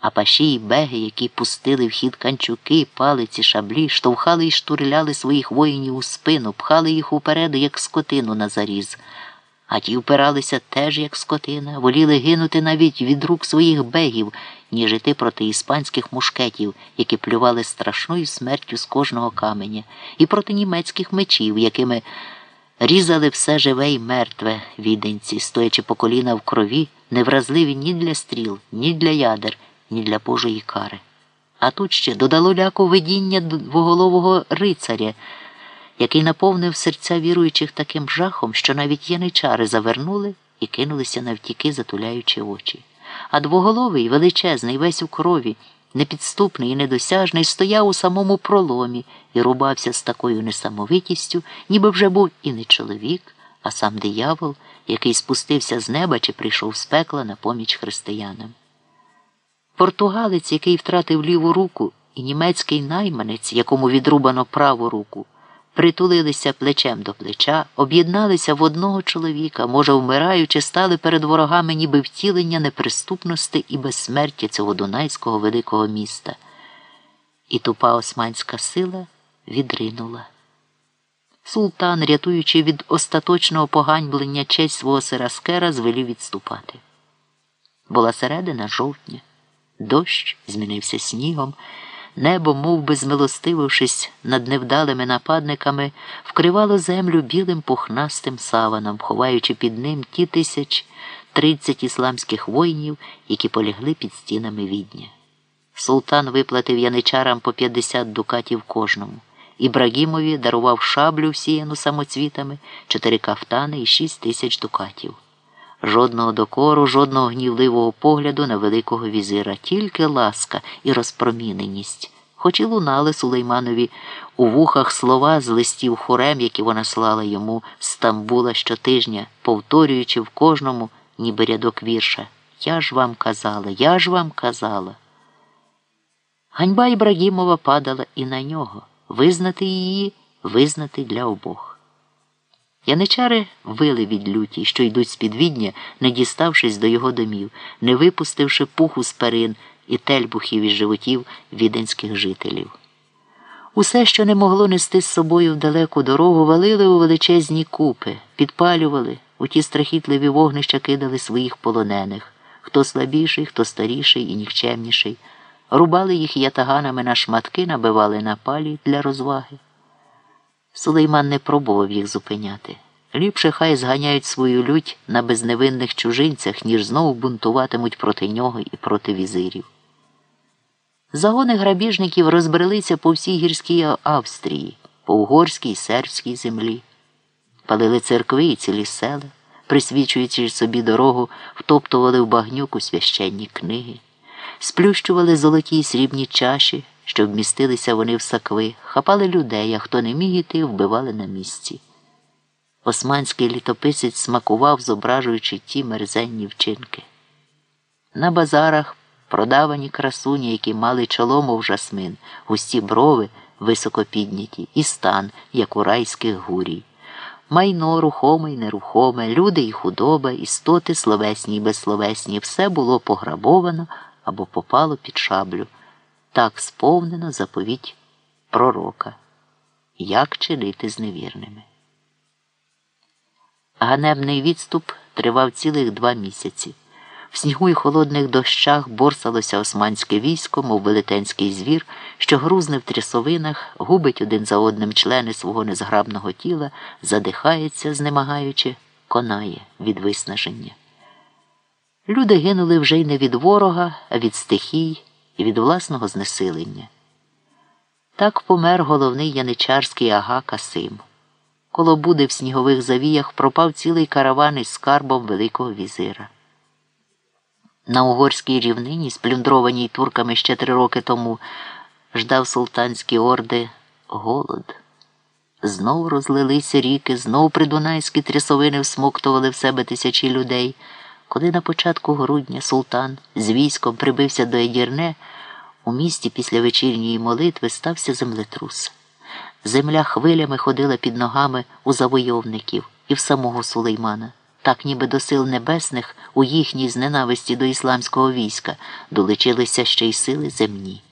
А паші й беги, які пустили в хід канчуки, палиці, шаблі, штовхали й штурляли своїх воїнів у спину, пхали їх уперед, як скотину на заріз. А ті впиралися теж, як скотина, воліли гинути навіть від рук своїх бегів, ніж іти проти іспанських мушкетів, які плювали страшною смертю з кожного каменя, і проти німецьких мечів, якими різали все живе й мертве віденці, стоячи по коліна в крові, невразливі ні для стріл, ні для ядер, ні для Божої кари. А тут ще додало ляку видіння двоголового рицаря, який наповнив серця віруючих таким жахом, що навіть яничари завернули і кинулися навтіки, затуляючи очі. А двоголовий, величезний, весь у крові, непідступний і недосяжний, стояв у самому проломі і рубався з такою несамовитістю, ніби вже був і не чоловік, а сам диявол, який спустився з неба чи прийшов з пекла на поміч християнам. Португалець, який втратив ліву руку, і німецький найманець, якому відрубано праву руку, притулилися плечем до плеча, об'єдналися в одного чоловіка, може, вмираючи, стали перед ворогами ніби втілення неприступності і безсмертя цього дунайського великого міста. І тупа османська сила відринула. Султан, рятуючи від остаточного поганьблення честь свого Сераскера, звелів відступати. Була середина жовтня. Дощ змінився снігом, небо, мов би змилостивившись над невдалими нападниками, вкривало землю білим пухнастим саваном, ховаючи під ним ті тисяч тридцять ісламських воїнів, які полягли під стінами відня. Султан виплатив яничарам по 50 дукатів кожному. Ібрагімові дарував шаблю всіяну самоцвітами, чотири кафтани і шість тисяч дукатів. Жодного докору, жодного гнівливого погляду на Великого візира, тільки ласка і розпроміненість, хоч і лунали Сулейманові у вухах слова з листів хорем, які вона слала йому з Стамбула щотижня, повторюючи в кожному, ніби рядок вірша Я ж вам казала, я ж вам казала. Ганьба Ібрагімова падала і на нього визнати її, визнати для обох. Яничари вили від люті, що йдуть з підвідня, не діставшись до його домів, не випустивши пуху з перин і тельбухів із животів віденських жителів. Усе, що не могло нести з собою в далеку дорогу, валили у величезні купи, підпалювали, у ті страхітливі вогнища кидали своїх полонених, хто слабіший, хто старіший і нікчемніший, рубали їх ятаганами на шматки, набивали на палі для розваги. Сулейман не пробував їх зупиняти. Ліпше хай зганяють свою лють на безневинних чужинцях, ніж знову бунтуватимуть проти нього і проти візирів. Загони грабіжників розбрелися по всій гірській Австрії, по угорській сербській землі, палили церкви і цілі села, присвічуючи собі дорогу, втоптували в багнюку священні книги, сплющували золоті й срібні чаші що вмістилися вони в сакви, хапали людей, а хто не міг іти, вбивали на місці. Османський літописець смакував, зображуючи ті мерзенні вчинки. На базарах продавані красуні, які мали чоло, мов жасмин, густі брови високо підняті, і стан, як у райських гурій. Майно рухоме й нерухоме, люди і худоба, істоти словесні й безсловесні, все було пограбовано або попало під шаблю так сповнено заповідь пророка, як чинити з невірними. Ганебний відступ тривав цілих два місяці. В снігу й холодних дощах борсалося османське військо, мов велетенський звір, що грузне в трясовинах, губить один за одним члени свого незграбного тіла, задихається, знемагаючи, конає від виснаження. Люди гинули вже й не від ворога, а від стихій і від власного знесилення. Так помер головний яничарський ага Касим. Коло буди в снігових завіях пропав цілий караван із скарбом Великого візира. На угорській рівнині, сплюндрованій турками ще три роки тому, ждав султанські орди голод. Знов розлилися ріки, знов придунайські трясовини всмоктували в себе тисячі людей. Коли на початку грудня султан з військом прибився до Едірне, у місті після вечірньої молитви стався землетрус. Земля хвилями ходила під ногами у завойовників і в самого Сулеймана. так ніби до сил небесних у їхній зненависті до ісламського війська долучилися ще й сили земні.